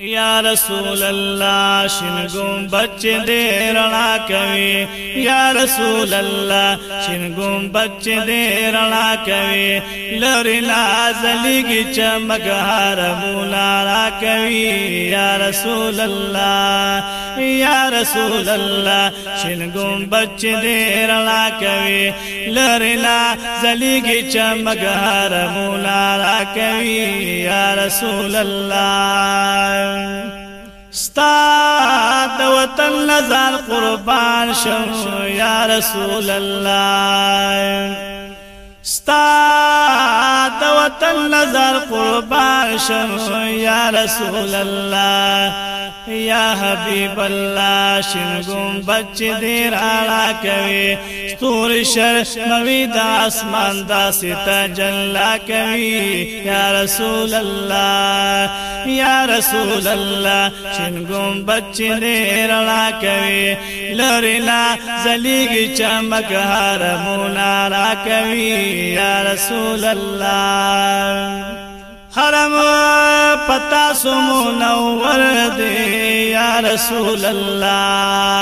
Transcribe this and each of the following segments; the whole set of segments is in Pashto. یا رسول الله شنګوم بچ دې رڼا کوي یا رسول الله شنګوم بچ دې رڼا کوي لری لازلګي چمک هار مولا را کوي یا رسول الله یا رسول الله شنګوم بچ دې رڼا کوي لری لازلګي چمک هار مولا را کوي یا رسول الله ستا د وطن لزال قربان شم یا رسول الله ستا د وطن لزال قربان شم یا رسول الله یا حبیب الله شنګوم بچ دې راړه کوي ستور شرموي د اسمان د ستا جلا کوي یا رسول الله یا رسول الله شنګوم بچ دې راړه کوي لرینا زلیګ چمک هرمونا را کوي یا رسول الله حرم پتا سمو نور دے رسول اللہ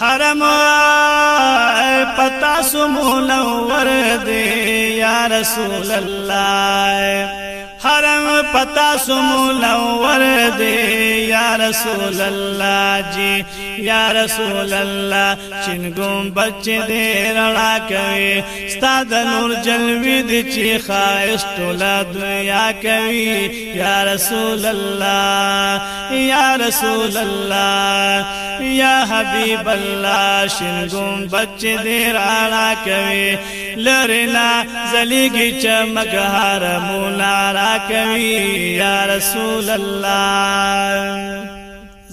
حرم آئے پتا سمون ورد یا رسول اللہ حرم پتا سمون ورد یا رسول اللہ جی یا رسول الله چنګم بچ دې رڼا کوي ستاد نور جلوي دې چې خاص ټول دنیا کوي یا رسول الله یا رسول الله یا حبیب الله شنګم بچ دې رڼا کوي لرنا زلیږي چمک هر مولا را کوي یا رسول الله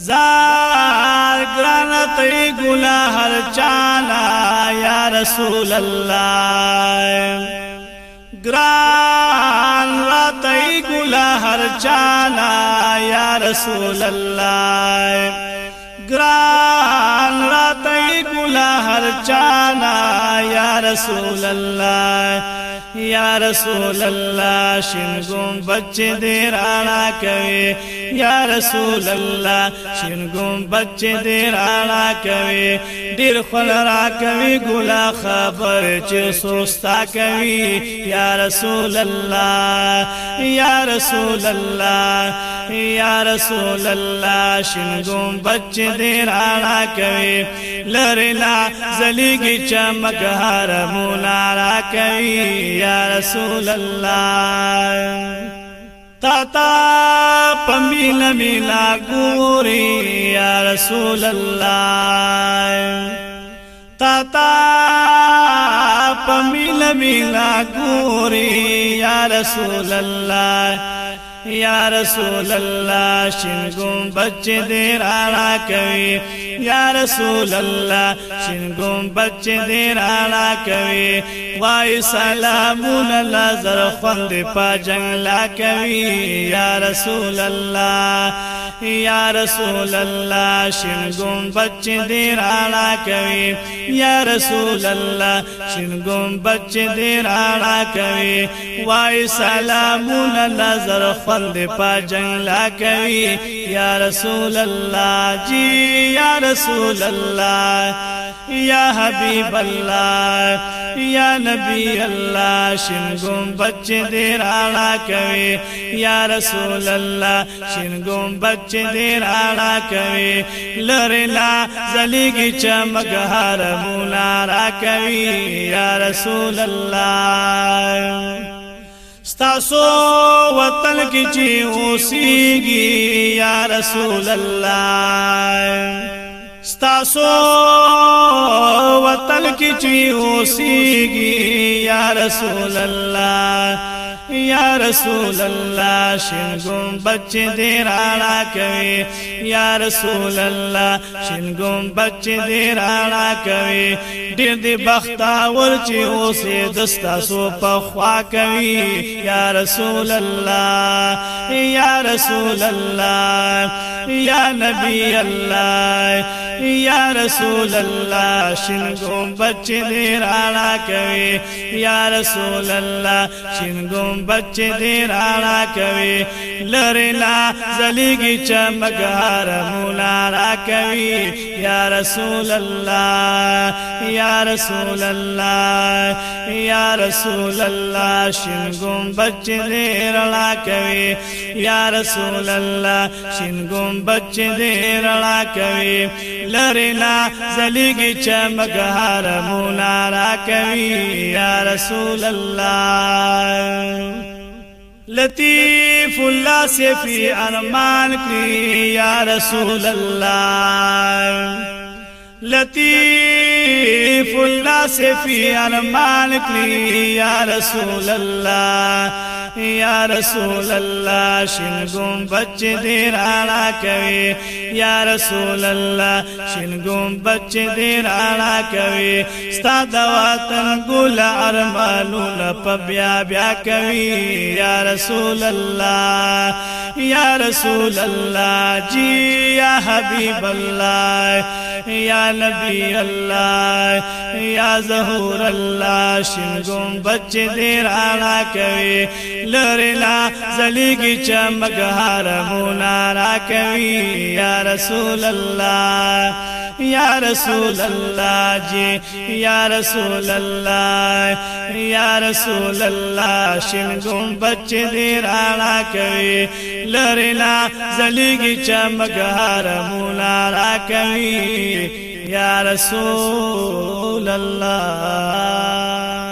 زار گرانا تی گنا ہر چانا یا رسول اللہ گران را تی گنا ہر چانا یا رسول اللہ گران را تی گنا ہر چانا یا رسول اللہ یا رسول اللہ شنگوں بچے رانا کہے یا رسول الله شین ګم بچ دې رانا کوي ډیر خل را کوي ګلا خبر چې سوستا کوي یا رسول الله یا رسول الله یا رسول الله شین ګم بچ دې رانا کوي لرلا زلیږي چمک هر مولا را کوي یا رسول الله تا تا پمیل ملا گوری یا رسول الله تا تا پمیل ملا گوری یا رسول الله یا رسول الله شنګوم بچ دې رانا کوي یا رسول الله شنګوم بچ دې رانا کوي وای سلامون الله زر خوند پا لا کوي یا رسول الله یا رسول الله شنګم بچ دې راړه کوي یا رسول الله شنګم بچ دې راړه کوي وای سلامون نظر خوند په جنگلا کوي یا رسول الله جی یا رسول الله یا حبیب الله یا نبی الله شینګوم بچ دې راړه کوي یا رسول الله شینګوم بچ دې راړه کوي لرلا زلیږي چمک هر مولا را کوي یا رسول الله ستاسو وطن کې چې اوسېږي یا رسول الله ستاسو وطن کې چې اوسېږي یا رسول الله یا رسول الله شینګم بچي دې راړه کوي یا رسول الله شینګم بچي دې راړه کوي ډېر دې بختاور چې اوسې دستاسو په خوا کوي یا رسول الله یا رسول الله یا نبی اللہ یا رسول اللہ شنگو بچ دی رانا کوی یا رسول اللہ شنگو بچ دی رانا کوی لرنا زلیگی چمگار مولا را کوي یا رسول الله یا رسول الله یا رسول الله شینګم بچ دې رلا کوي یا رسول الله شینګم بچ دې رلا کوي لرنا زلیگی چمگار مولا را کوي یا رسول الله لطیف الله سے فی ارمان کی رسول الله لطیف الله سے فی ارمان رسول الله یا رسول الله شینګوم بچ دې رانا کوي یا رسول الله شینګوم بچ دې رانا کوي ستا د ګل ارمانونه په بیا بیا کوي یا رسول الله یا رسول الله جی یا حبیب الله یا نبی الله یا ظهور الله شینګوم بچ دې رانا کوي لرلا زلیگی چمک حرمونا را کوي یا رسول الله یا رسول الله جی یا رسول الله یا رسول الله شین ګم بچ دی رانا کوي لرلا زلیگی چمک حرمونا را کوي یا رسول الله